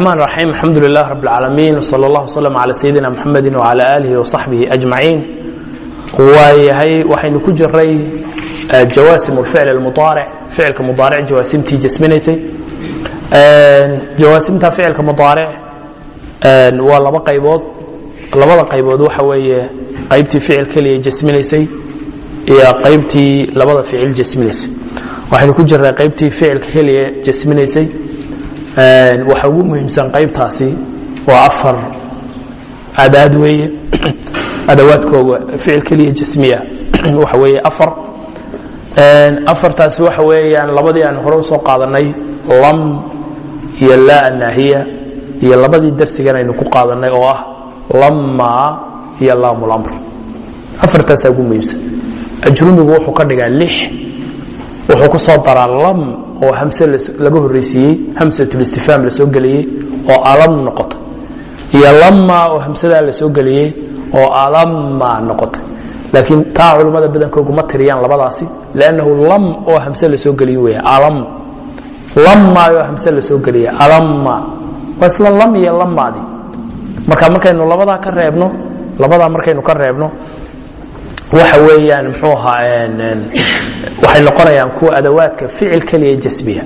الرحمن الرحيم الحمد لله رب العالمين وصلى الله وسلم على سيدنا محمد وعلى آله وصحبه أجمعين waayahay waxaynu ku jiray jawaasim الficl الmudaarc ficilka mudaarc jawaasimtii jasminaysay jawaasimta ficilka mudaarc waa laba qaybood labada qaybood waxa weeye qaybtii ficil keliya jasminaysay iyo qaybtii labada ficil jasminaysay waxaynu ku jiray qaybtii ficilka keliya jasminaysay waxa ugu muhiimsan qaybtaasi waa afar. Adaad weeye. Adawaadkooga ficil keliya jasmiya waxa weeye afar. Afartaasi waxa weeyaan labadii aan hore u soo qaadanay lam iyo laa naahiya iyo labadii darsigan aynu ku qaadanay oo ah lamma iyo laamlamr afartaasaa ugu muhiimsan. Ajrumigu wuxuu ka dhigaa lix wuxuu ku soo daraa lam oo hamse laga horreysiiyey hamsatulistifhaam la soo geliyey oo alam noqota iyo lamma oo hamsadaa la geliyey oo alamma noqotay. Laakiin taa culummada badankoogu ma tiriyaan labadaasi lannahu lam oo hamse la soo geliye alam. Lamma oo hamse la soo alamma. Waa isla lam iyo lammaadii marka markaynu labadaa ka reebno labadaa markaynu ka reebno waxa weeyaan mxuu ahaa waxay noqonayaan kuwa adawaadka ficil keliya jasbiya.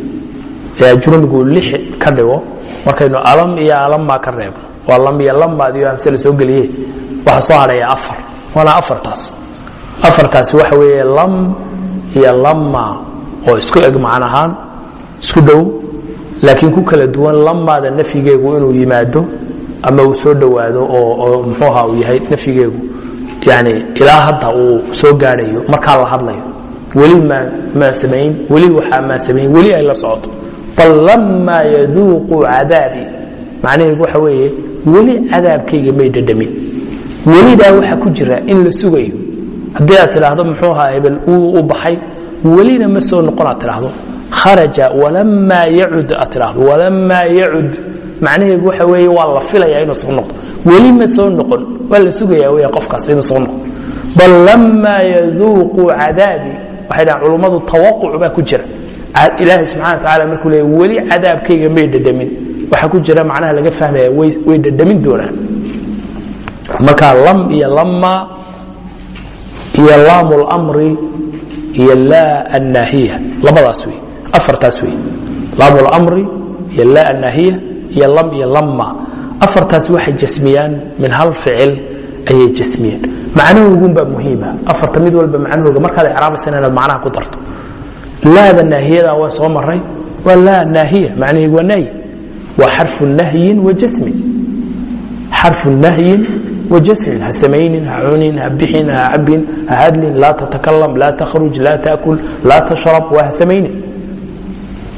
Ee ajrumigu lix ka dhigo markaynu alam iyo alamma ka reebno waa lam iyo lammaadii oo hamse la soo geliye waxaa soo hadhaya afar waana afartaas. Afartaasi waxa weeye lam iyo lamma oo isku eg macn ahaan isku dhow. Laakiin ku kala duwan lamaada nafyigeegu inuu yimaado ama uu soo dhowaado oo mxuu aha uu yahay nafyigeegu yani ilaa hadda uu soo gaadhayo markaa la hadlayo. Weli maan samayn weli waxaa maan samayn weli ay la socoto. Bal lamaa yaduuqu cadaabi macnaheedu waxa weeye weli cadaabkayga may dhadhamin. Welidaa waxaa ku jira in la sugayo. Haddii aad tidhaahdo muxuu ahaa hebel uu u baxay welina ma soo noqon tidhaahdo. Kharaja walamaa yacud aad tidhaahdo. Walamaa yacud. Macnaheedu waxa weeye waa la filaya inuu soo noqdo. Weli ma soo noqon. Waa la sugaya weya qofkaas inuu soo noqdo. Bal lamaa yaduuqu cadaabi waxay dhahan culummadu tawaquc baa ku jira. Ilaahay subxana wa markuu leeya weli cadaabkayga may dhadhamin. Waxaa ku jira macnaha laga fahmaya way dhadhamin doonaan. Marka lam iyo lama iyo laam اlmri iyo laa annaahiya labadaas wey afartaas wey laam اlmri iyo laa annaahiya iyo lam iyo lama afartaas waxay jasmiyaan min hal ficil ayay jasmiyeen macnahoogun baa muhiima. Afarta mid walba macnahooga markaad icraabaysan inaad macnaha ku darto. Laada naahiyada waa soo maray waa laa naahiya macnaheegu waa nahyi waa xarfu nahyin wa jasmin xarfu nahyin wajasmin ha samaynin ha cunin ha bixin ha cabin ha hadlin laa tatakalam laa takhruj laa taakul laa tashrab waa ha samaynin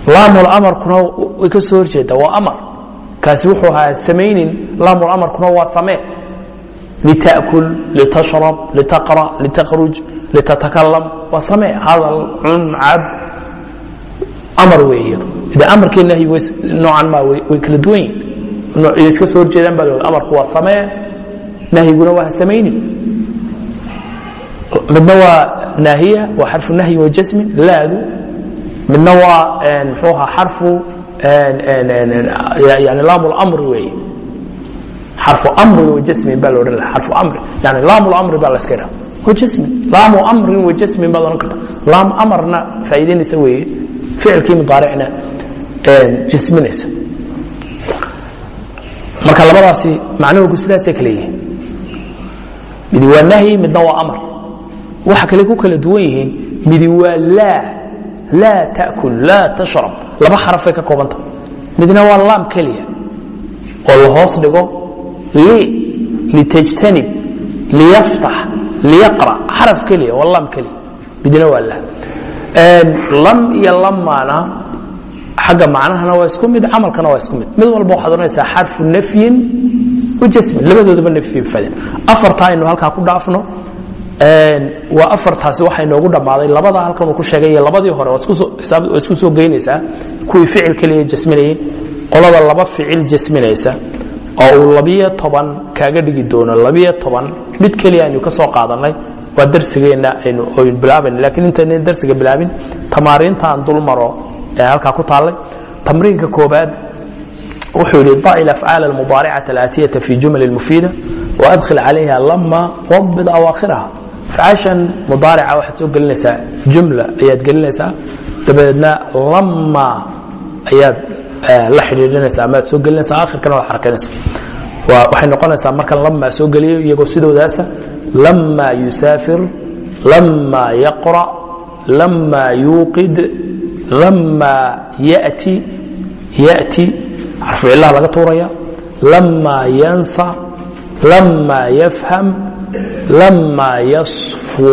laamul amarkuna way ka soo horjeeda waa amar kaasi wuxuu ahaa samaynin laamul amarkuna waa samee litakul litashrab litaqra litakhruj litatakalam waa samee hadal cun cab amar wey iyado ide amarkii nahyi noocan ma way kala duwan yihiin iska soo horjeedaan baa amarku waa samee nahyiguna waa samaynin. Midna waa naahiya waa xarfu nahyi wa jasmin laadu. Midna waa mxuu ahaa xarfu yani laam اlamri weeye xarfu amri wa jasmin baa la odhan laha xarfu amri. Yani laam اlamri baa la iska idhaha. Wa jasmin laamu amrin wa jasmin baad odhan karta. Laam amarna faa'iidaynaysa weeye ficilkii mudaaricna jasminaysa. Marka labadaasi macnahoogu sidaasay kale midi waa nahyi midna waa amar. Waxa kale ku kala duwan yihiin midi waa laa laa taأkul laa tashrab. Laba xarafay ka koobanta. Midna waa laam keliya. Oo la hoos dhigo li litajtanib liyaftax liyaqra. Xaraf keliya waa laam keliya. Midna waa laa. Lam iyo lamaana xagga macnahana waa isku mid camalkana waa isku mid. Mid walba waxaad odhanaysaa xarfu nafyin wajasmin labadoodaba nafyi faden afarta aynu halkaa ku dhaafno waa afartaasi waxaa inoogu dhammaaday. Labada halkan uu ku sheegay labadii hore waa isku soo geynaysaa kuwii ficil keliya jasminayay qolada laba ficil jasminaysa oo uu labiyo toban kaaga dhigi doono labiyo toban mid keliya aynu ka soo qaadanay waa darsigeenna aynu oynu bilaabayna lakiin intaynan darsiga bilaabin tamaariintaan dul maro ee halkaa ku taallay tamriinka koobaad wuxuu yihi ضع الأفعاaل المضاaرcaة الآتية في جuمل المفيدة وأdkل عalayha lma وضبط أwaakhirha afcaashan mudaarica waxaad soo gelinaysaa jumla ayaad gelinaysaa dabadeedna lama ayaad la xidhiidhinaysa ama aad soo gelinaysaa akhirkana waad xarakaynaysa waxay noqonaysaa markan lama soo geliyo iyagoo sidoodaasa lama yusaafir lama yaqra lama yuuqid lama yati yati xarfucilaha laga tuuraya lama yansa lama yafham lama yasfu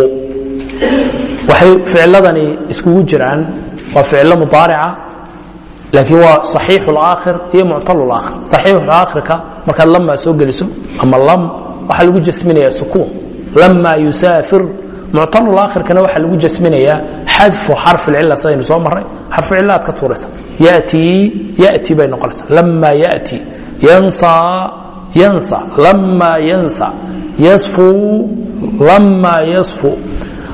waxay ficiladani iskugu jiraan waa ficilo mudaarica laakiin waa صaxiix اlaakhir iyo muctal اlaakhir صaxiix اlaakhirka markaad lama soo geliso ama lam waxaa lagu jasminaya sukuun lama yusaafir muctal اlaakhirkana waxaa lagu jasminayaa xadfu xarf اlcila sidaynu soo maray xarfu cila aad ka tuuraysa yatii yati bay noqonaysa lama yati yansa yansa lama yansa yasfu lama yasfu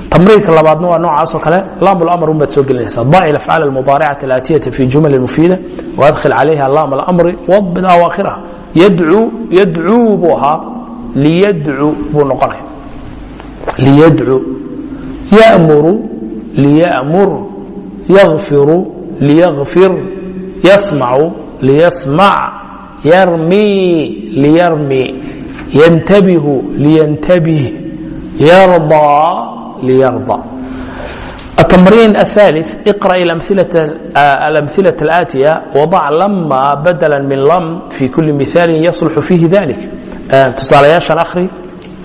tamriinka labaadna waa noocaasoo kale laam اlamr unbaad soo gelinaysaa daci afcaal اmudaaricati اlaatiyati fi jumal mufiida وadkhil calayha laam اlamri wabid awaakhirha yadcuu yadcuu buu ahaa liyadcuu buu noqonaya liyadcuu yamuru liyamur yafiru liyafir yasmacu liyasmac yarmii liyarmi yantabihu liyantabih yardaa liyarda. التمرين الثالث اقرأ الأمثلة, الأمثلة الآتية وضع لما بدلا من لم في كل مثال يصلح فيه ذلك تصالياشا أخري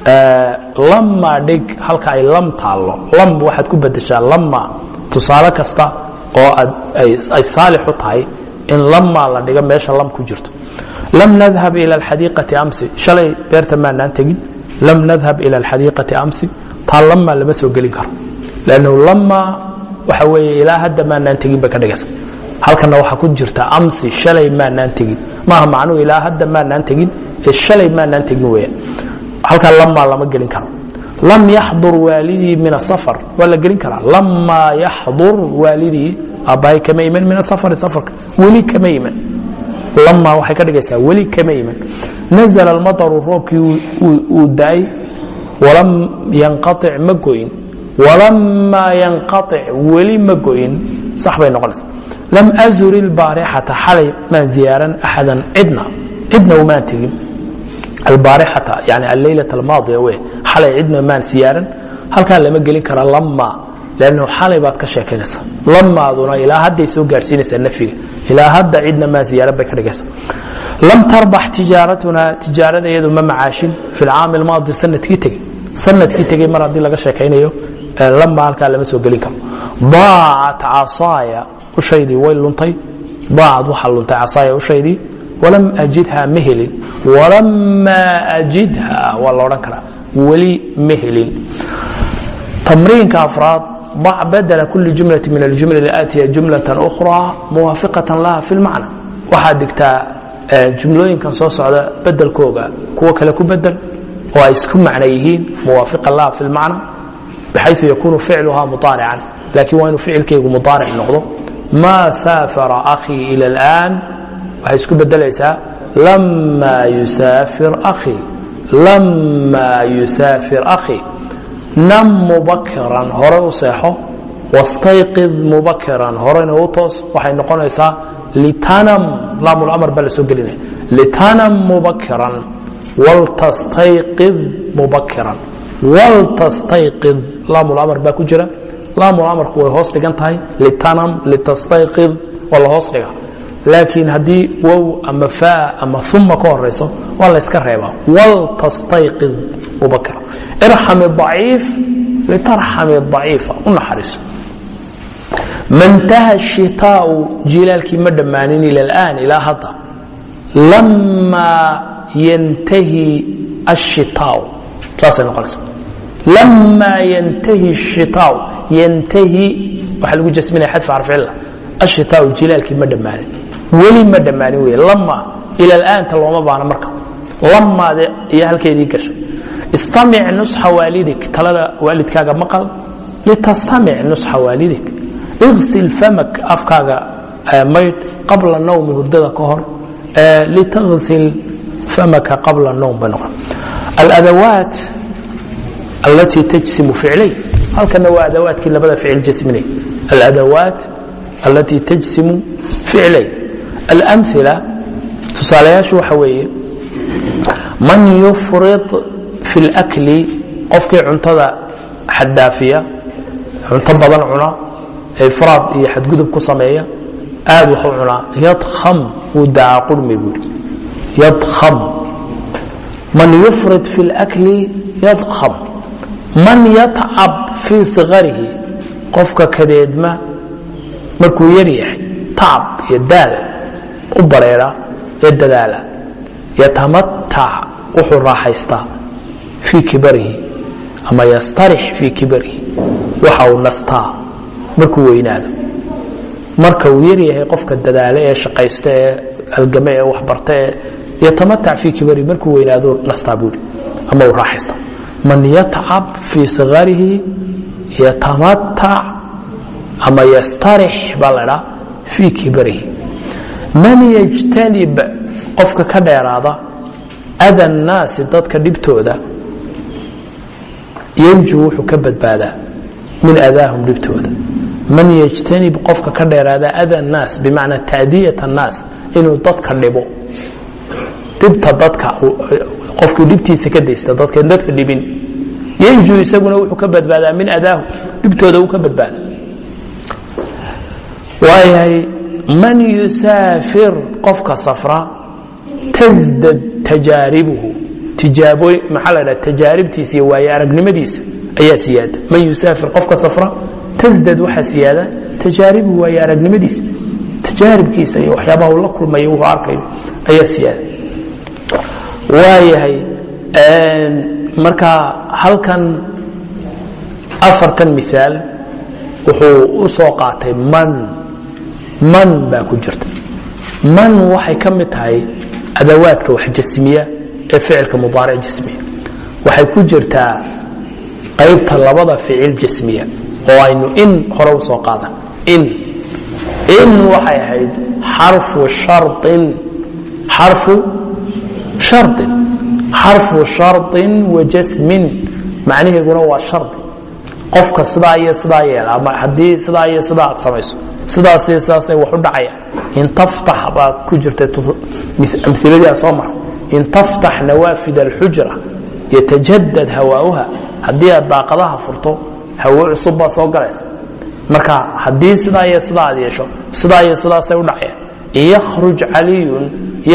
lama dhig halka ay lam taallo. Lam waxaad ku bedeshaa lama tusaale kasta oo ay saalix u tahay in lamaa la dhigo meesha lam ku jirto. Lam nadhab ila alxadiiqati amsi. Shalay beerta maanaan tegin. Lam nadhab ila alxadiiqati amsi. Taa lamaa lama soo gelin karo. Lannahu lamaa waxa weeye ilaa hadda maanaan tegin bay ka dhigaysa halkana waxaa ku jirta amsi shalay maanaan tegin. Maaha macnuhu ilaa hadda maanaan tegin ee shalay maanaan tegin weeyaan halkaa lama lama gelin karo. Lam yaxdur waalidii min asafar waa la gelin karaa. Lama yaxdur waalidii aabbahay kama iman min asafari safarka. Weli kama iman. Lama waxay ka dhigaysaa weli kama iman. Nazla almataru roobkii uu da'ay. Walam yanqaic ma goyn. Walamaa yanqaic weli ma goyn. Sax bay noqonaysa lam azur ilbaarixata xalay maan ziyaaran axadan cidna. Cidna umaan tegin albaarixata yani alleylat almaadiya wey xalay cidna maan siyaaran halkaa lama gelin kara lama lannu xalay baad ka sheekaynaysaa. Lamaaduna ilaa hadday soo gaadhsiinaysaa nafyiga ilaa hadda cidna maan ziyaaran bay ka dhigaysaa. Lam tarbax tijaaratuna tijaarada iyadu ma macaashin fi lcaami almaadi sannadkii tegey. Sanadkii tegey mar haddii laga sheekaynayo lama halkaa lama soo gelin karo. Daacat casaaya ushaydii way luntay daacad waxaa luntay casaaya ushaydii lam ajidha ma helin. Walamaa ajidha waa laodhan karaa. Weli ma helin. Tamriinka afraad dac badla kuli jumlati min aljumla aatiya jumlatan ukhraa muwaafiqatan laha fi lmacna waxaad digtaa eh, jumlooyinkan soo socda bedelkooga kuwo kale ku bedel oo ay isku macno yihiin muwaafiqan laha fi lmacna baxayu yakuunu ficluha muaarican laakiin waa inuu ficilkaygu muaaric noqdo. Maa saafara akhii ila اlآan waxay isku bedelaysaa lama yusaafir أkhii lama yusaafir أkhii nam mubakiran hore u seexo wastayqid mubakiran horena u toos waxay noqonaysaa litanam laamlamr baa la gelinaya litanam mubakiran waltastayqid mubakiran waltastayqid laamlamr baa ku jira. Laamulamarku way hoos dhigan tahay litanam litastayqid waa la hoos dhiga laakiin haddii wow ama faa ama uma ka horayso waa la yska reebaa. Waltastayqid mubakira irxam aciif litarxam aciifa u naxariiso. Mantaha shitaau jilaalkii ma dhammaanin ila اlaan ilaa hadda. Lamaa yantahi ashitaau saasay noqonaysa. Lamaa yantahi shitaau yantahi waxaa lagu jasminaya xadfa xarficilla ashitaau jilaalkii ma dhammaanin weli ma dhammaanin wey lama ila alaanta looma baano marka. Lamaade iyo halkeedii gashay. Istamic nusxa waalidik talada waalidkaaga maqal litastamic nusxa waalidik iqsil famak afkaaga maydh qabla nawmi hurdada ka hor. Litaqsil famaka qabla nowm ba noqon. Aladawaat allatii tajsimu ficlay. Halkana waa adawaatkii labada ficil jasminay aladawaat allatii tajsimu ficlay alamila tusaalayaashu waxa weeye man yufrid fi اlakli qofkii cuntada xaddaafiya cunto badan cuna ifraad iyo xadgudub ku sameeya aad waxu cunaa yadkham wuu dacaa qurmi buuri yadkham man yufrid fi اlakli yadkham man yatcab fii sikarihi qofka kadeedma markuu yar tacab iyo daal u bareera ee dadaala. Yatamatac wuxuu raaxaystaa fii kibarihi ama yastarix fii kibarihi. Waxa uu nastaa markuu weynaado. Marka uu yar yahay qofka dadaale ee shaqaysta ee algame ee waxbarta ee yatamatac fii kibarihi markuu weynaado nastaa buuri ama uu raaxaystaa. Man yatcab fii sikarihi yatamatac ama yastarix baa la dhaa fii kibarihi man yajtanib qofka ka dheeraada ada nnaasi dadka dhibtooda yanju wuxuu ka badbaadaa min adaahum dhibtooda. Man yajtanib qofka ka dheeraada ada nnaas bimacnaa taadiyat annaas inuu dadka dhibo. Dhibta dadka qofkii dhibtiisa ka daysta dadka dadka dhibin. Yanju isaguna wuxuu ka badbaadaa min adaahum dhibtooda uu ka badbaada waayahay man yusaafir qofka safra tasdad tajaaribuhu tijaabo maxaa la dhaha tajaaribtiisa iyo waaye aragnimadiisa ayaa siyaada man yusaafir qofka safra tasdad waxaa siyaada tajaaribuhu waaye aragnimadiisa tajaaribkiisa iyo waxyaabaha uu la kulmayo wuxuu arkayo ayaa siyaada waayahay marka halkan afartan miaal wuxuu u soo qaatay man man baa ku jirta. Man waxay ka mid tahay adawaadka wax jasmiya ee ficilka mudaaric jasmiya. Waxay ku jirtaa qaybta labada ficil jasmiya oo aynu in hore u soo in in waxay ahayd xarfu sharin xarfu sharin xarfu sharin wa jasmin macnaheeguna waa shardi qofka sidaa iyo sidaa yeela ama haddii sidaa iyo sidaa aad samayso sidaas iyo sidaasay wax u dhacayaan in taftax baa ku jirta amhiladii aan soo mara in taftax nawaafid alxujra yatajadad hawaauha haddii aad daaqadaha furto hawo cusub baa soo galaysa. Marka haddii sidaa iyo sidaa aad yeesho sidaa iyo sidaasay u dhacayaan yakhruj caliyun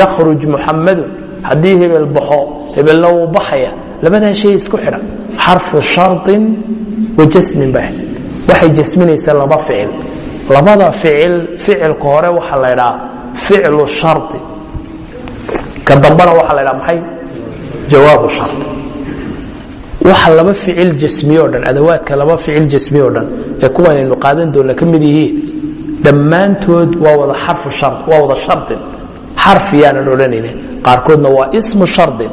yakhruj muxamadun haddii hebel baxo hebelna wuu baxaya. Labadaa shay isku xidhan. Xarfu sharin wa jasmin ba waxay jasminaysaa laba ficil. Labada ficil ficilka hore waxaa la ydhaa ficlu shari ka dambana waxaa la dhaa maxay? Jawaabu shari waxa laba ficil jasmiye o dhan adawaadka laba ficil jasmiye o dhan ee kuwanaynu qaadan doonna ka mid yihiin dhammaantood waa wada waa wada shardin xarf yaanan odhanaynin. Qaarkoodna waa ismu shardin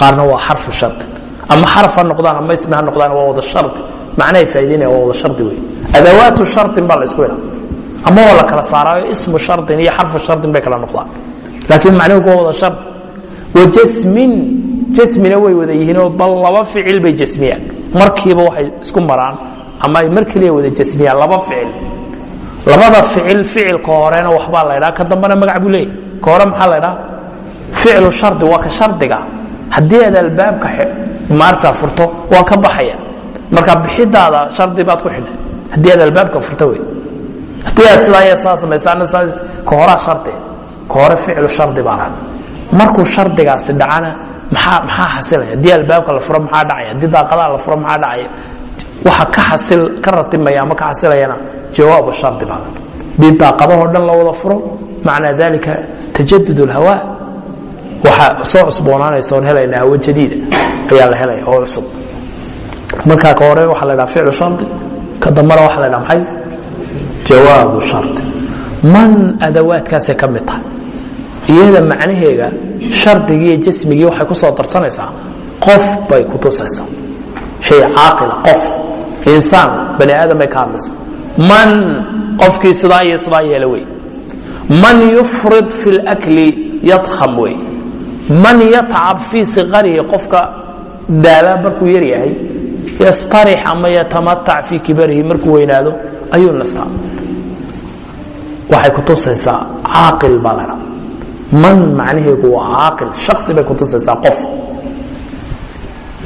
qaarna waa xarfu shardin ama xaraf ha noqdaan ama ismi ha noqdaan waa wada shardi macnahay faa'idaynaya waa wada shardi wey adawaatu shardin baa la isku idhaa ama waa la kala saaraayo ismu shardin iyo xarfu shardin bay kala noqdaan. Laakiin macnuhu waa wada shardi wa jasmin jasmina way wada yihiinoo bal laba ficil bay jasmiyaan. Markiiba waxay isku maraan ama mar keliya wada jasmiyaan laba ficil. Labada ficil ficilka horena waxbaa la ydhaa ka dambena magac buu leeyahy ka hore maxaa la ydhaa ficlu shardi waa ka shardiga haddii aad albaabka maartaa furto waa ka baxaya. Marka bixidaada shardi baad ku xidhay haddii aad albaabka furto wey haddii aad sidaa samaysaana sidaas ka shardi ka ficlu shardi baa laha markuu shardigaasi dhacana maxaa maxaa xasilaya haddii albaabka la furo maxaa dhacaya? Haddii daaqadaha la furo maxaa dhacaya? Waxa ka xasil ka ratimaya ama ka xasilayana jawaabu shardi baa laha haddii daaqadahoo dhan la wada furo macnaa dalika tajadud اlhawaa waxa soo cusboonaanaysa oon helaynaa hawo jadiida ayaa la helaya oo cusub. Marka ka hore waxaa la dhaha ficlu shardi ka dambana waxaa la dhaha maxay? Jawaabu shardi man adawaadkaasay ka mid tahay iyada macnaheega shardigii iyo jasmigii waxay ku soo darsanaysaa qof bay ku tusaysaa. Shay caaqila qof insaan bani aadam bay ka hadlaysaa. Man qofkii sidaa iyo sidaa yeela wey. Man yufrid fi اlakli yadkham wey man yatcab fii siqarihi qofka daala markuu yar yahay yastarix ama yatamatac fii kibarihi markuu weynaado ayuu nastaa. Waxay kutusaysaa caaqil baa ladha man macnaheedu waa caaqil shaksi bay kutusaysaa qof.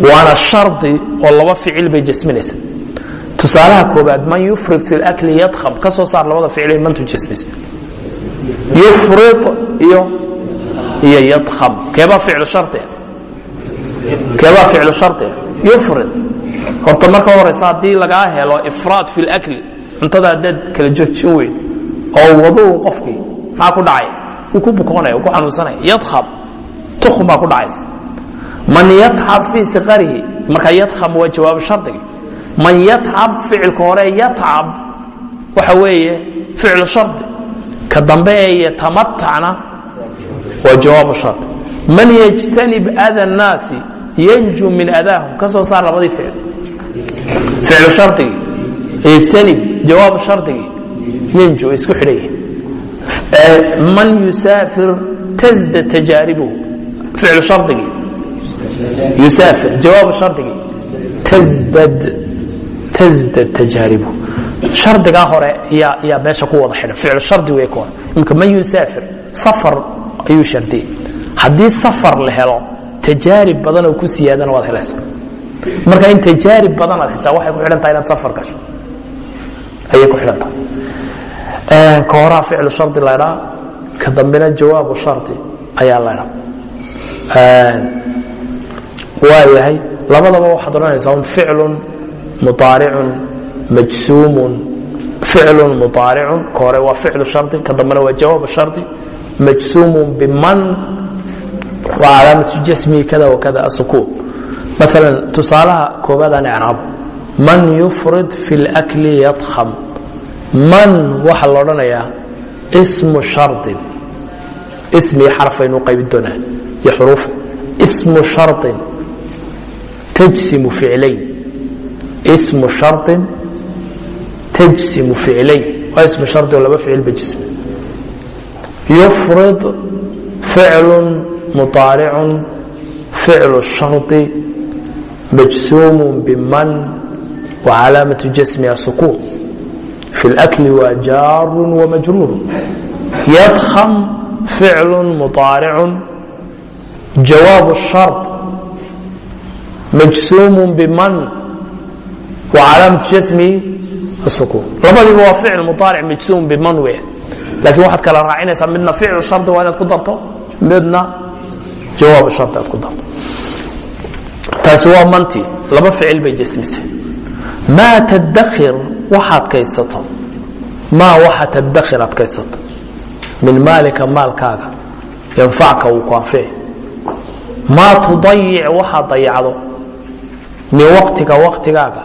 Waana shardi oo laba ficil bay jasminaysa tusaalaha koobaad man yufrid fi اlakli yadkham ka saar labada ficil ay mantu yufrid iyo iyo yadkham keebaa ficlu shardia keebaa ficlu shardia yufrid. Horta marka horeysa haddii lagaa helo ifraad fi اlakli cuntada haddaad kala joojin weyn oo waduu qofkii maxaa ku dhacay? Wuu ku bukoonaya wuu ku xanuunsanaya yadkham tukhum baa ku dhacaysa. Man yatcab fii siqarihi marka yadkham waa jawaabu shardigii man yatcab ficilka hore yatcab waxa weeye ficlu shardi ka dambe ee yatamatacna waa jawaabu shardi man yjtanib ada الnaasi yanju min adaahum ka soo saar labadii ficil ficlu shardigii yjtanib jawaabu shardigii yanju way isku xidhan yihiin man yusaafir tasda tajaaribuhu. Ficlu shardigii yusaafir jawaabu shardigii tasdad tasdad tajaaribuhu. Shardigaa hore yaa meesha ku wada xidhan ficlu shardi wey kuwa imka man yusaafir safar ayuu shardiyey haddii safar la helo tajaarib badan oo ku siyaadana waad helaysaa. Marka in tajaarib badan aad heshaa waxay ku xidhan tahay inaad safar gasho. Ayay ku xidhan tahay ka horaa ficlu shardi laydhaa ka dambena jawaabu shardi ayaa laydhaa waa yahay labadaba waxaad odhanaysaa un ficlun muaaricun majsuumun. Ficlun muaaricun ka hore waa ficlu shardi ka dambena waa jawaabu shardi majsuumun biman calaamatu jasmihi kada wakada asukuun maala tusaalaha koobaadaan icraab man yufrid fi اlakli yadkham. Man waxaa la odhanayaa ismu shardin. Ismii xarfaynu qaybin doonaa iyo xuruuf. Ismu shardin tajsimu ficlayn. Ismu shardin tajsimu ficlayn. Waa ismu shardi oo laba ficil ba jismi yufrid ficlu muطaaricun ficlu shardi majsuumu biman وcalaamaة jasmiha sukuun في الأكل waa jaar وmajruur ydkم فicl مطاaرع jawاaب الشharط majsuum bman وcalaamaة jasmihi الsukuun labadiiba waa ficl muطaarc majsuum bman w laakiin waxaad kala raacinaysaa midna ficlu shardi waa inaad ku darto midna jawaab shardi aad ku darto. Taasi waa manti laba ficil bay jasmisay maa tdakir waxaad kaydsato. Maa waxa tadakir aad kaydsato. Min maalika maalkaaga yanfacka uu ku anfici maa tudayic waxaad dayacdo. Min waqtiga waqtigaaga.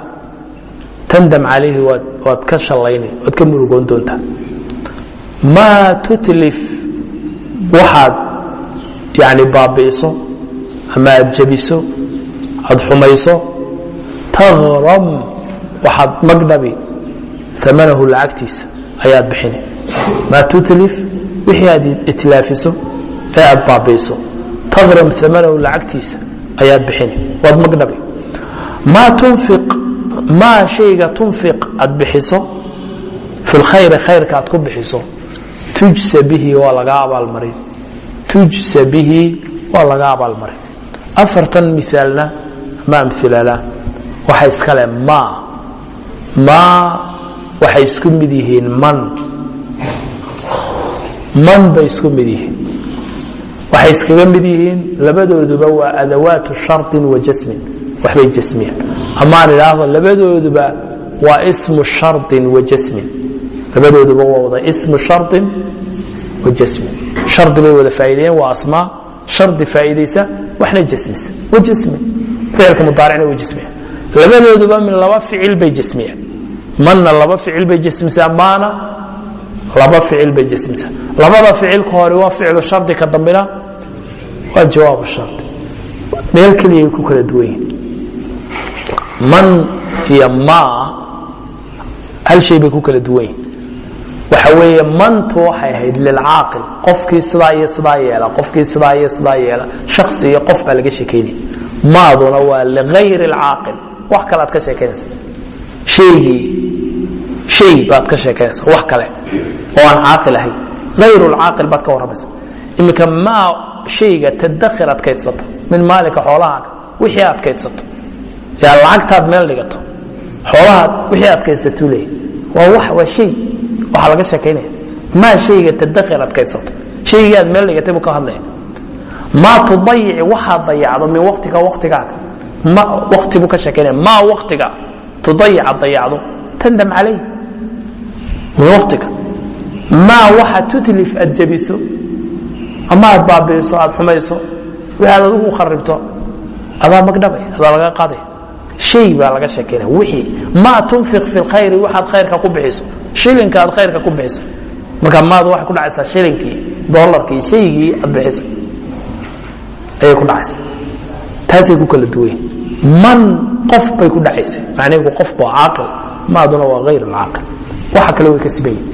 Tandam calayhi waad ka shalayni waad ka murugoon doontaa maa tutlif. Waxaad yani baabi'iso ama aad jebiso aad xumayso taqram waxaad magdhabi amanahu lacagtiisa ayaad bixini. Maa tutlif wixii aad itlaafiso ee aad baabi'iso. Taqram amanahu lacagtiisa ayaad bixini. Waad magdhabi maa tunfiq maa shayga tunfiq aad bixiso fi lkhayri khayrka aad ku bixiso tujsa bihi waa lagaa abaalmarin tujsa bihi waa laga abaalmarin afartan miaalna ma amilala waxa iskale ma. Ma waxay isku mid yihiin man. Man bay isku mid yihiin. Waxay iskaga mid yihiin labadooduba waa adawaatu sharطin wa jasmin. Waxbay jasmiyaan. Amaan idhaahdo labadooduba waa ismu sharطin wa jasmin labadooduba waa wada ismu sharطin wa jasmin shardi bay wada faa'iideeyeen waa asmaa. Shardi faa'iidaysa waxna jasmisa wa jasmin ficilka mudaaricna wa jasmiya labadooduba min laba ficil bay jasmiyaan. Manna laba ficil bay jasmisaa maana laba ficil bay jasmisaa. Labada ficilka hore waa ficlu shardi ka dambina waa jawaabu shardi meel keliyay ku kala duwan yihiin man iyo maa hal shay bay ku kala duwan yihiin waxa weeye mantu waxay ahayd lilcaaqil qofkii sidaa iyo sidaa yeela qofkii sidaa iyo sidaa yeela shaksi iyo qof baa laga sheekaynaya maaduna waa ligayr اlcaaqil wax kale aad ka sheekaynaysa haygii shay baad ka sheekaynaysa wax kale oo aan caaqil ahayn. Ayr اlcaaqil baad ka warramaysa. Iminka maa shayga tadakhir aad kaydsato min maalika xoolahaaga wixii aad kaydsato. Yaa lacagtaad meel dhigato xoolahaad wixii aad kaydsatuu leeyahy waa wax waa shay waxaa laga sheekaynaya maa shayga tadakhir aad kaydsato. Shaygii aad meel dhigatay buu ka hadlaya. Maa tudayici waxaad dayacdo min waktiga waktigaaga ma wakti buu ka sheekaynaya maa waktiga tudayic aad dayacdo. Tandam calayh min waktiga maa waxa tutlif aad jabiso. Ama aad baabi'iso aad xumayso. Wixi aad adigu kharibto adaa magdhabay. Adaa laga qaaday shay baa laga sheekaynaya wixii maa tunfiq fi lkhayri waxaad khayrka ku bixiso shilinka aad khayrka ku bixisa. Marka maadu waxay ku dhacaysaa shilinkii dolarkii shaygii aad bixisay ayay ku dhacaysaa taasay ku kala duwan man qof bay ku dhacaysay macnaheedu qof waa caaqil. Maaduna waa hayr alcaaqil waxa kale way ka siban yihiin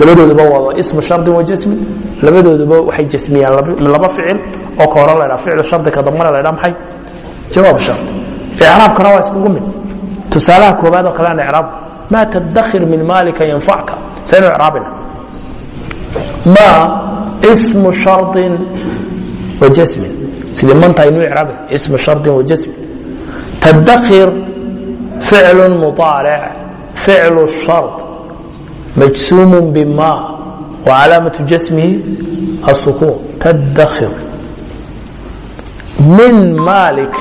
labadooduba wado ismu shardin wa jasmin labadooduba waxay jasmiyaan laba ficil. Oo ka hore la dhaa ficlu shardi ka dambana la dhaa maxay? Jawaab shard icraabkana waa iskugu mid tusaalaha koobaad oo kale aan icraab ma tadakhir min maalika yanfacka saynu icraabina ma ismu shardin wa jasmin sidii manta aynu icraabin ismu shardin wa jasmin tadakhir ficlu muطaaric ficlu shard majsuum bma وcalaamaة jasmihi الsukun tadakhir min maalik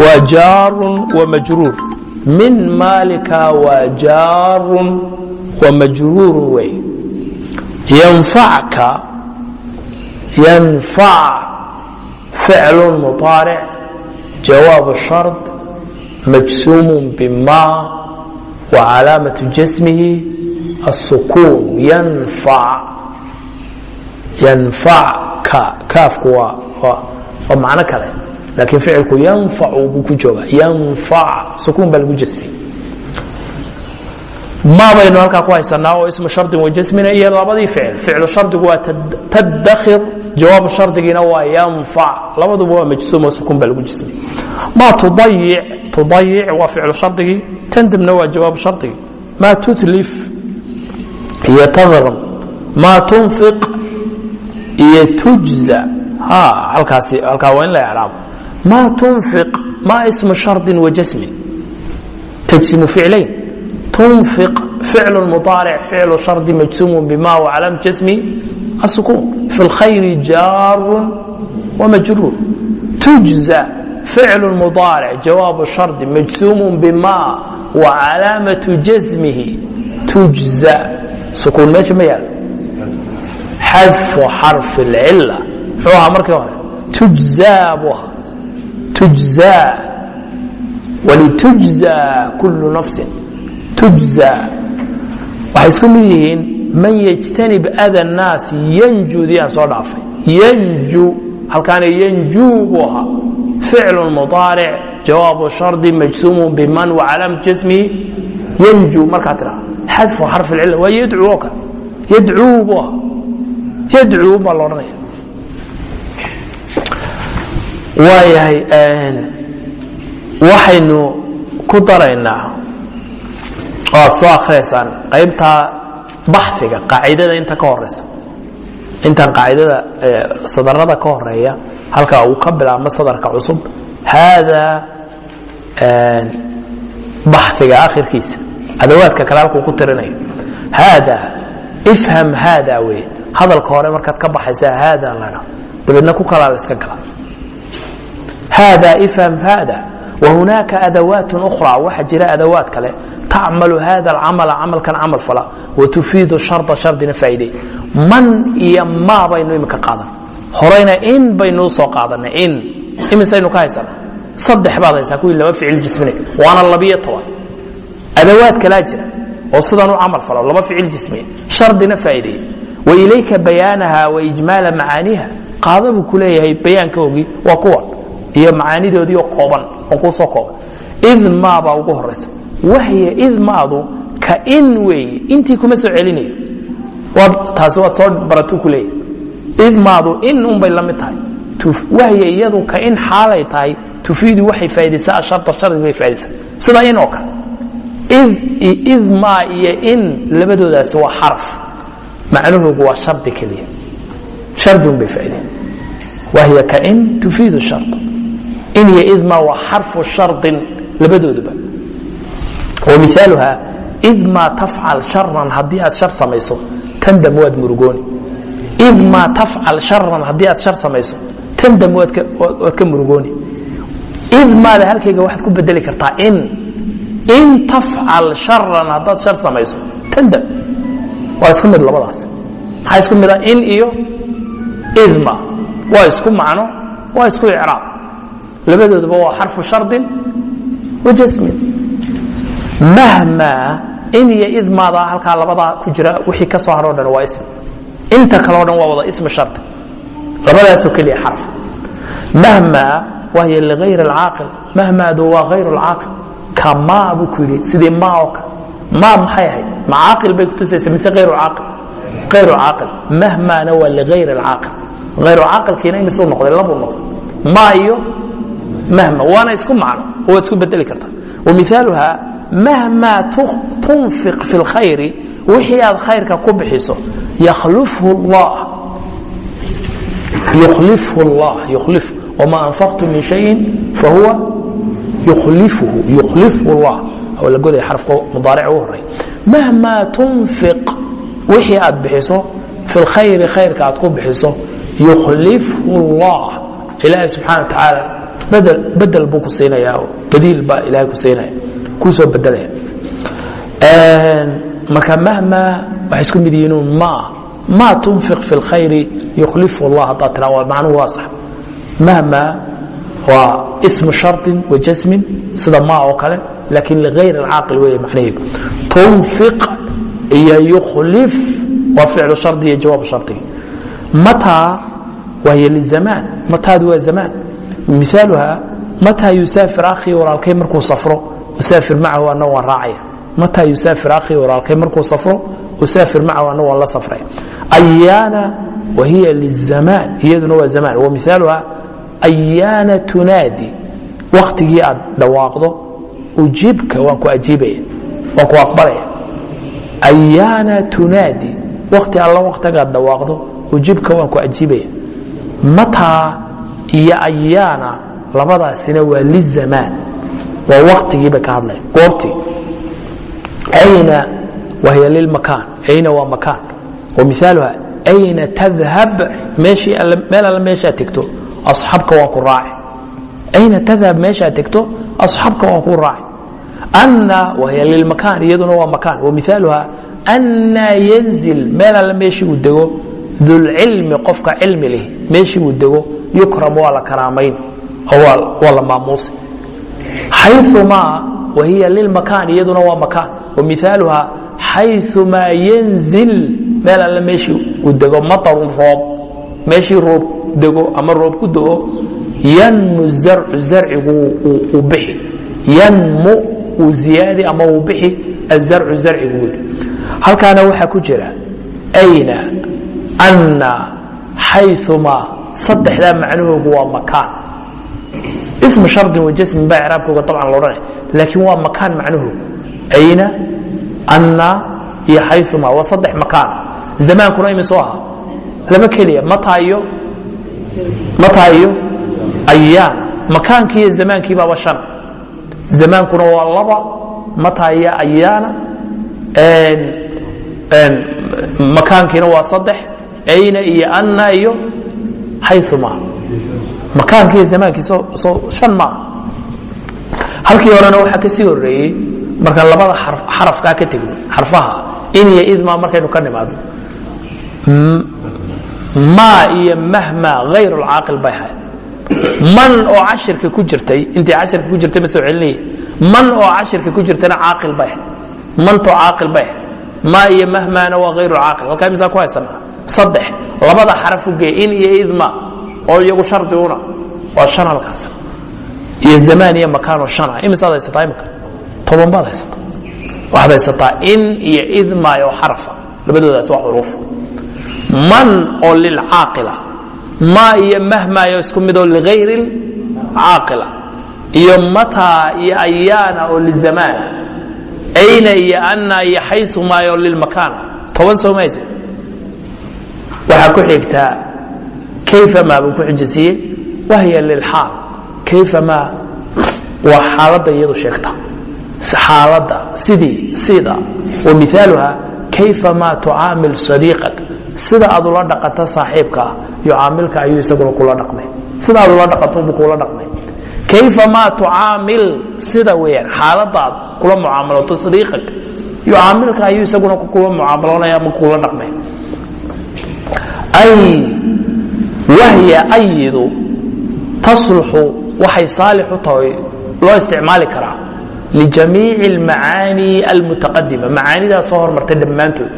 waa jaaru وmajruur min maalika waa jaaru وmajruur wey ynfacka ynfac ficl muطaaric jawaab shard majsuum bma وcalaamaة jasmihi الsukun yanfac yanfacka kaafku waa waa macno kale laakiin ficilku yanfacu buu ku jooga yanfac sukuun baa lagu jasmiyey ma halkaa ku haysanaa oo ismu shardin wa iyo labadii ficil ficlu shardigu waa tadakhir jawaabu shardigiina waa yanfac labaduba waa majsuum oo sukuun baa lagu jasmiyey ma tudayic tudayic waa ficlu shardigii tandibna waa jawaabu shardigii ma tutlif iyo tadrm ma tunfiq iyo tujza halkaasi halkaa waa in la icraabo ma tunfiq ma ismu shardin wajasmin tajsimu ficlayn tunfiq ficlu muaaric ficlu shardi majsuumu bima wcalam jasmi asukuun fi lkhayri jaarun wamajruur tujza ficlu muaaric jawaabu shardi majsuumu bima wacalaamatu jasmihi tujza sukuun meesha ma yaalo xadfu xarfi اlcila muxuu ahaa markii hore tujza buu ahaa tujzaa walitujzaa kulu nafsin tujzaa waxay isku mid yihiin man yجtanib ada الnaasi yanjudii aan soo dhaafay yanju halkaana yanjuu buu ahaa ficlu muطaaric jawaabu shardi majsuumu biman wcalaam jasmihi yanju markaa tiraa xadfu xarf اlcila waa yadcuu oo kale yadcuu buu ahaa yadcuu baa la odhanaya waayahay waxaynu ku daraynaa oo aad soo akhriyaysaan qaybtaa baxiga qaacidada inta ka horeysa intaan qaacidada sadarada ka horreeya halka uu ka bilaabmo sadarka cusub. Haadaa baxiga akhirkiisa adawaadka kale halkuu ku tirinayo. Haada ifham haada wey hadalka hore markaad ka baxaysa haada ladha dabeedna ku kalaa la iska gala haada ifham haada wahunaaka adawaat ukhra waxaa jira adawaad kale tacmalu hada alcamala camalkan camal fala watufiidu sharda shardina faa'iidey man iyo maa baynu iminka qaadan horeyna in baynuu soo qaadanay in imisaynu ka haysana saddex baad haysaa kuwii laba ficil jismine waana labiyo toban adawaad kalaa jira oo sidan u camal falo laba ficil jismiye shardina faa'iideeye wailayka bayaanaha waijmaala macaaniha qaada buu ku leeyahay bayaankoogii waa kuwan iyo macaanidoodii oo kooban oo kuu soo kooban. Id maabaa ugu horaysa wahya id ka in weeye intii kuma soo celinayo. Taasi waad soo baratu ku leeyahy idmaadu in unbay la mid tahay. Wahya iyadu ka in xaalay tahay tufiidu waxay faa'idaysaa asharta shardi bay faa'idaysaa sida in oo kale. Idmaa iyo in labadoodaasi waa xaraf. Macnahoogu waa shardi keliya. Shardi un bay faa'ideen wahya ka in tufiidu shard in iyo idmaa waa xarfu shardin labadooduba. Wamithaaluha idmaa tafcal sharan haddii aad shar samayso tandam waad murugooni. Idmaa tafcal sharan haddii aad shar samayso tandam waad ka murugooni. Idmaada halkayga waxaad ku bedeli kartaa in in tafcal sharan haddaad shar samayso tandam waa isku mid labadaas. Maxaa isku mid ah? In iyo idma. Waa isku macno waa isku icraab labadooduba waa xarfu shardin wa jasmin. Mahmaa in iyo idmaada halkaa labadaa ku jira wixii ka soo hadho dhan waa ism. Inta kaleo dhan waa wada ism shardi labadaasoo keliya xarf. Mahmaa wahiy ligayr alcaaqil mahmaadu waa hayr alcaaqil ka maa buu ku yidhi sidii maa oo kale maa maxay ahayd? Ma caaqil bay kutusaysa mise hayr caaqil hayr caaqil mahmaana waa ligayr alcaaqil hayr caaqilkiina imisuu noqday labuu noqday. Maa iyo mahma waana isku macno waad isku bedeli karta wamihaaluha mahmaa tunfiq fi lkhayri wixii aad khayrka ku bixiso yuklifhu llah yuklif wma anfaqtu min shayin fahuwa yuklifhu yuklifhu llah lagoday xarafka mudaaric u horay mahmaa tunfiq wixii aad bixiso fi lkhayri khayrka aad ku bixiso yuklifhu llah ilaahay subxana wa tacaala bedel buu ku siinaya badiil baa ilahay ku siinaya kusoo bedelaya marka mahma waxay isku mid yihiin ma ma tunfiq fi اlkhayri yukhlifhu اllah haddaad tiraa waa macnuhu waa sax mahma waa ismu sharطin wa jasmin sida ma oo kale laakiin ligayr alcaaqil weeye macnaheedu tunfiq iyo yukhlif waa ficlu shardi iyo jawaabu shardiga mataa wahiy lizamaan mataadu waa zamaan miaaluha mataa yusaafir akhii walaalkay markuu safro? Usaafir macahu ana waan raacaya. Mataa yusaafir akhii walaalkay markuu safro? Usaafir macahu ana waan la safraya ayaana wahiya lizamaan iyaduna waa zamaan. Wamithaaluha ayaana tunaadi waktigii aad dhawaaqdo ujibka waan ku ajiibaya waan ku aqbalaya. Ayaana tunaadi wakti alla waktigaad dhawaaqdo ujibka waan ku ajiibaya. Mataa iyo ayaana labadaasina waa lizamaan waa waktigiiba ka hadlaya goortii ayna wahiy lilmakaan ayna waa makaan. Wamithaaluha ayna tadhab meel alle meeshaad tegto asxaabka waan ku raaci ayna tadhab meeshaad tegto asxaabka waan ku raaci anna wahiy lilmakaan iyaduna waa makaan. Wamithaaluha anna yanzil meel alle meeshii uu dego dulcilmi qofka cilmi leh meeshii uu dego yukram waa la karaamayn waa la maamuusi xayumaa wahiya lilmakaan iyaduna waa makaan. Wamithaaluha xayumaa yanzil meel alle meeshii uu dego matarun roob. Meeshii roob dego ama roob ku dego yanmu zarcu zarcigu uu bixi. Yanmu uu ziyaadi ama uu bixi azarcu zarcigu. Halkaana waxaa ku jira ayna anna xayumaa saddexdaa macnahoogu waa makaan ism shardin wa jasmin baa icraabkooga dabcan loodhanay laakiin waa makaan macnuhu ayna anna iyo xayumaa waa saddex makaan zamaankuna imisoo ahaa laba keliya mataa iyo mataa iyo ayaan makaankii iyo zamaankii baaba shan zamaankuna waa laba mataa iyo ayaana makaankiina waa saddex ayna iyo anna iyo xayumaa makaankii iyo zamaankii shan maaha halkii horena waxaa ka sii horeeyey markaan labada xarafkaa ka tegno xarfaha in iyo idma markaynu ka nimaadno maa iyo mahma hayr lcaaqil bay ahayd. Man oo cashirka ku jirtay intii cashirka ku jirtay ma soo celinaya man oo cashirka ku jirtayna caaqil bay ahayd. Mantoo caaqil bay ahayd maa iyo mahmaana waa hayr caaqil. Halkaa misaa ku haysanaa saddex labada xaraf u gee in iyo idma oo iyagu shardiguna waa shan halkaas. Iyo zamaan iyo makaanoo shan ah. Imisaad haysataa imika? Toban baad haysataa. Waxaad haysataa in iyo idma oo xarafa labadoodaas waa xuruuf. Man oo lilcaaqila ma iyo mahmaayo isku midoo ligayri lcaaqila iyo mataa iyo ayaana oo lizamaan ayna iyo anna iyo xayumaa oo lilmakaan toban soo mayse waxaa ku xigtaa kayfa maa buu ku xijisiiyey wahya lilxaal kayfa maa? Waa xaaladda iyadu sheegta. Xaaladda sidii sida. Wa miaaluha kayfa maa tucaamil sadiiqak? Sida aad ula dhaqata saaxiibkaa yucaamilka ayuu isaguna kula dhaqmay. Sida aad ula dhaqato buu kula dhaqmay kayfa maa tucaamil sida weeyaan xaaladaad kula mucaamalato sadiiqak yucaamilka ayuu isaguna kula mucaamaloonaya ama kula dhaqmay ay wahya ayidu tasluxu waxay saalix u tahay loo isticmaali karaa lijamiici almacaani almutaqadima macaanidaa soo hormartay dhammaantood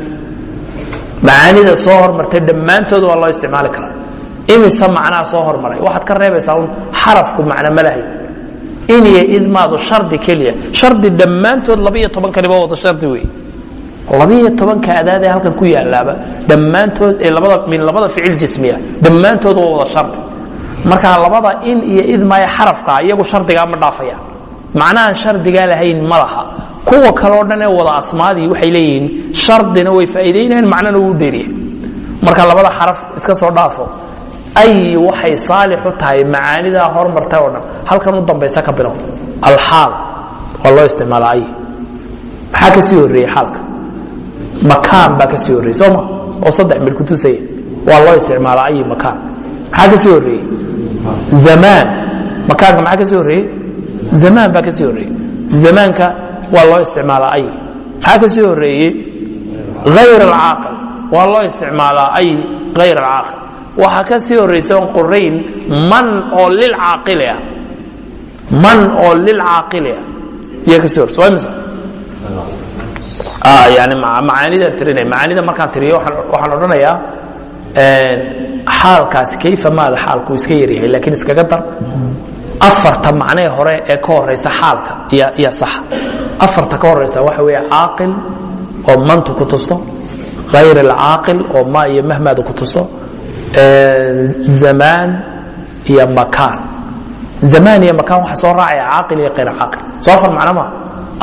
macaanida soo hormartay dhammaantood waa loo isticmaali karaa imise macnaa soo hormaray. Waxaad ka reebaysaa un xarafku macno ma lahay. In iyo idmaadu shardi keliya. Shardi dhammaantood labaiyo tobankaniba wada shardi wey labaiyo tobanka adaad ee halkan ku yaalaaba dhammaantood ee labada min labada ficil jismiya dhammaantood waa wada shardi. Marka labada in iyo idmaayo xarafka iyagu shardigaa ma dhaafaya. Macnahaan shardigaa lahayn ma laha. Kuwa kaleo dhan ee wada asmaadii waxay leeyihiin shardina way faa'iidaynayaan macnana wuu dheeriya. Marka labada xaraf iska soo dhaafo ay waxay saalix u tahay macaanidaa hormartay oo dhan. Halkan u dambaysa ka bilow. Alxaal waa loo isticmaala ay. Maxaa ka sii horreeyey xaalka? Makaan baa ka sii horreeyey sooma oo saddex mil ku tusaya waa loo isticmaala ay makaan. Maxaa ka sii horreeyey? Zamaan. Makaanka maxaa ka sii horreeyey? Zamaan baa ka sii horreeyey. Zamaanka waa loo isticmaalaa ay. Maxaa ka sii horreeyey? Hayr alcaaqil waa loo isticmaalaa ay hayr alcaaqil waxaa ka sii horraysa qorayn man oo lilcaaqili ah. Man oo lilcaaqili ah. Iya ka sii horraysa waa imisa? Yani macaanidaan tirinaya macaanida markaan tiriyo waxaan odhanayaa xaalkaasi kayfa maada xaalku iska yaryahay laakiin iskaga dar? Afarta macnee hore ee ka horaysa xaalka iyo saxa. Afarta ka horaysa waxa weeye caaqil oo mantu ku tusto hayr alcaaqil oo ma iyo mahmaada ku tusto zamaan iyo makaan. Zamaan iyo makaan waxa soo raacaya caaqil iyo hayr caaqil soo afar macno maa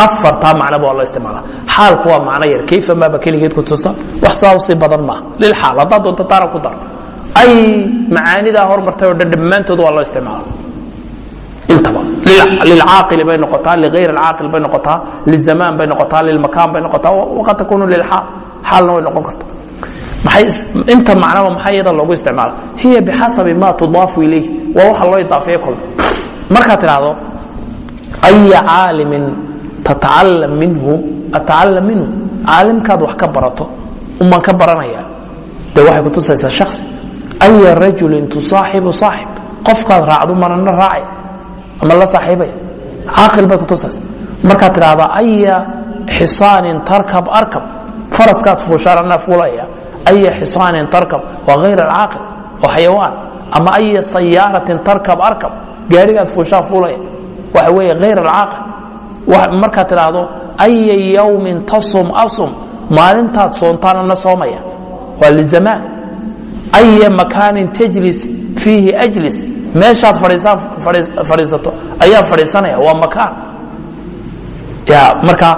afartaa macnoba waa loo isticmaala xaalku waa macno yar. Kayfa maaba keligeed ku tusta wax saa u sii badan maaha lilxaal haddaad doonto taara ku dar. Ay macaanidaa hormartay oo dhan dhammaantood waa loo isticmaala intaba. Lilcaaqili bay noqotaa ligayr alcaaqil bay noqotaa lizamaan bay noqotaa lilmakaan bay noqotaa. Waqad takunu lilxaal xaalna way noqon karta inta macnaba maxaa iyada loogu isticmaala? Hiya bixasabi ma tudaafu ilayh. Waa waxa loo idaafeeye kolba. Markaad tidhaahdo aya caalimin tatacallam minhu? Atacallam minhu? Caalimkaad wax ka barato. Umaan ka baranaya de waxay kutusaysaa shaksi aya rajulin tusaaxibu saaxib. Qofkaad raacdo manana raacay ama la saaxiibay. Caaqil bay kutusaysa markaad tidhaahdaa aya xisaanin tarkab arkab. Faraskaad fuushaan anaa fuulaya aya xisaanin tarkab waa hayr alcaaqil oo xayawaan ama aya sayaaratin tarkab arkab gaarigaad fuushaa fuulaya waxa weeye hayr alcaaqil markaad tidhaahdo aya yawmin tasum asum maalintaad soontaanana soomaya waa lizamaan aya makaanin tajlis fiihi ajlis meeshaad fadhiisato ayaan fadhiisanaya waa makaan marka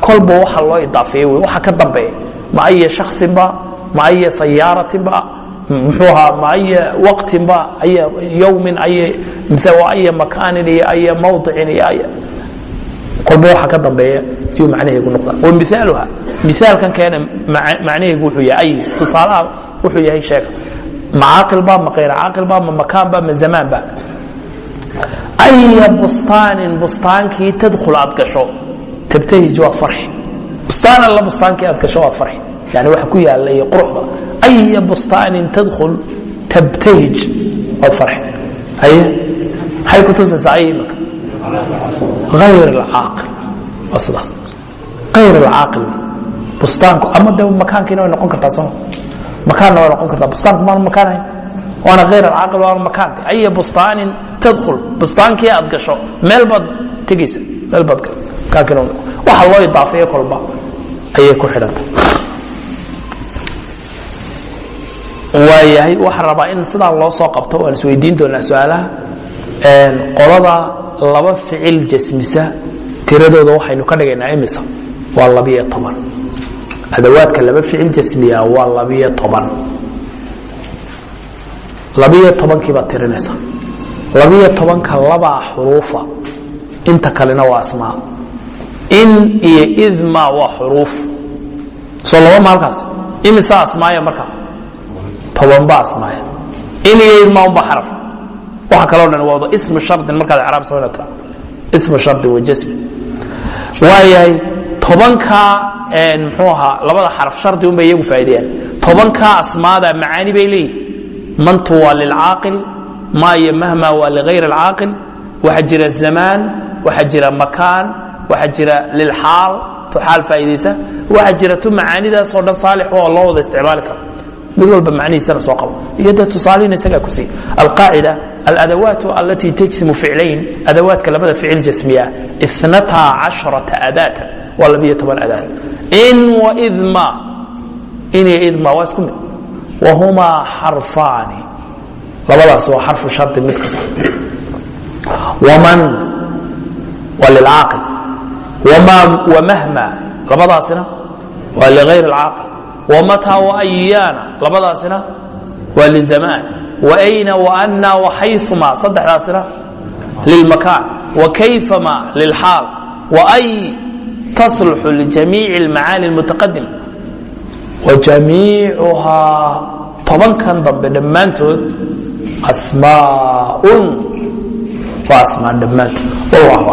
kolba waxa loo idaafeeye waxa ka dambeeya ma aya shaksinba ma aya sayaaratinba muxuu ahaa ma aya waqtinba aya yawmin aya mise aya makaanin iyo aya mawdicin iyo aya kolba waxa ka dambeeya iyuu macnaheegu noqda wa miaaluha miaalkan keena macnaheegu wuxuu yahay ay tusaalaha wuxuu yahay sheega ma caaqil ba ma kayr caaqil ba ma makaan ba ma zamaan ba. Aya bustaanin bustaankii tadkhul aad gasho. Tabtahij waad farxi. Bustaan alla bustaankii aad gasho waad farxi yani waxa ku yaalla iyo quruxda. Aya bustaanin tadkhul tabtahij waad farxi haye maxay ku tusaysaa ay imaka ayr alcaaqil waa sidaas. Ayr alcaaqil bustaanku ama de makaankiina way noqon kartaa soo? Makaanna way noqon kartaa. Bustaanku maan makaan ahayn waana hayr alcaaqil waana makaante aya bustaanin tadkhul. Bustaankii aad gasho meel baad tegaysa meel baad galaysa makaankiina waxa loo idaafeeye kolba. Ayay ku xidhanta waayahay waxaan rabaa in sidaa loo soo qabto waan isweydiin doonaa su'aalaha. Qolada laba ficil jasmisa tiradooda waxaynu ka dhigaynaa imisa waa labiyo toban. Adawaadka laba ficil jasmiya waa labiyo toban. Labiyo tobankiibaad tirinaysa. Labiyo tobanka labaa xuruufa inta kalena waa asmaa. In iyo idma waa xuruuf. Soo laba maalkaas imisa asmaaya marka tobanba asmaaya in iyo idma unba xaraf. Waxa kaloo dhan waa ismu shardin markaad icraab samaynata ismu shardin wa jasmi waayahay tobankaa muxuu ahaa labada xaraf shardi un bay iyagu faa'ideeyaan tobankaa asmaada macaani bay leeyihiin mantu waa lilcaaqil ma iyo mahma waa ligayr alcaaqil waxaa jira zamaan waxaa jira makaan waxaa jira lilxaal tu xaal faa'iidaysa. Waxaa jira tu macaanidaasoo dhan saalix oo loo wada isticmaali karo mid walba macnihiisana soo qabo. Iyo dee tusaalihina isagaa ku siiya alqaacida aladawaat alati tajsimu ficlayn adawaadka labada ficil jasmiya inataa casharata adaatan waa labiyo toban adaad. In waidma in idma waa isku mid. Wahumaa xarfaani. Labadaas waa xarfu shardi mid kasta. Waman waa lilcaaqil. Wamahma labadaasina waa ligayr alcaaqil wmataa wayaana labadaasina waa lizamaan waayna waana waxayuma saddexdaasina lilmakaan wakayfama lilxaal waay taslxu ljamiic اlmacaani اlmutaqadim wajamiicuhaa tobankan dambe dhammaantood asmaaun waa asmaa dhammaantood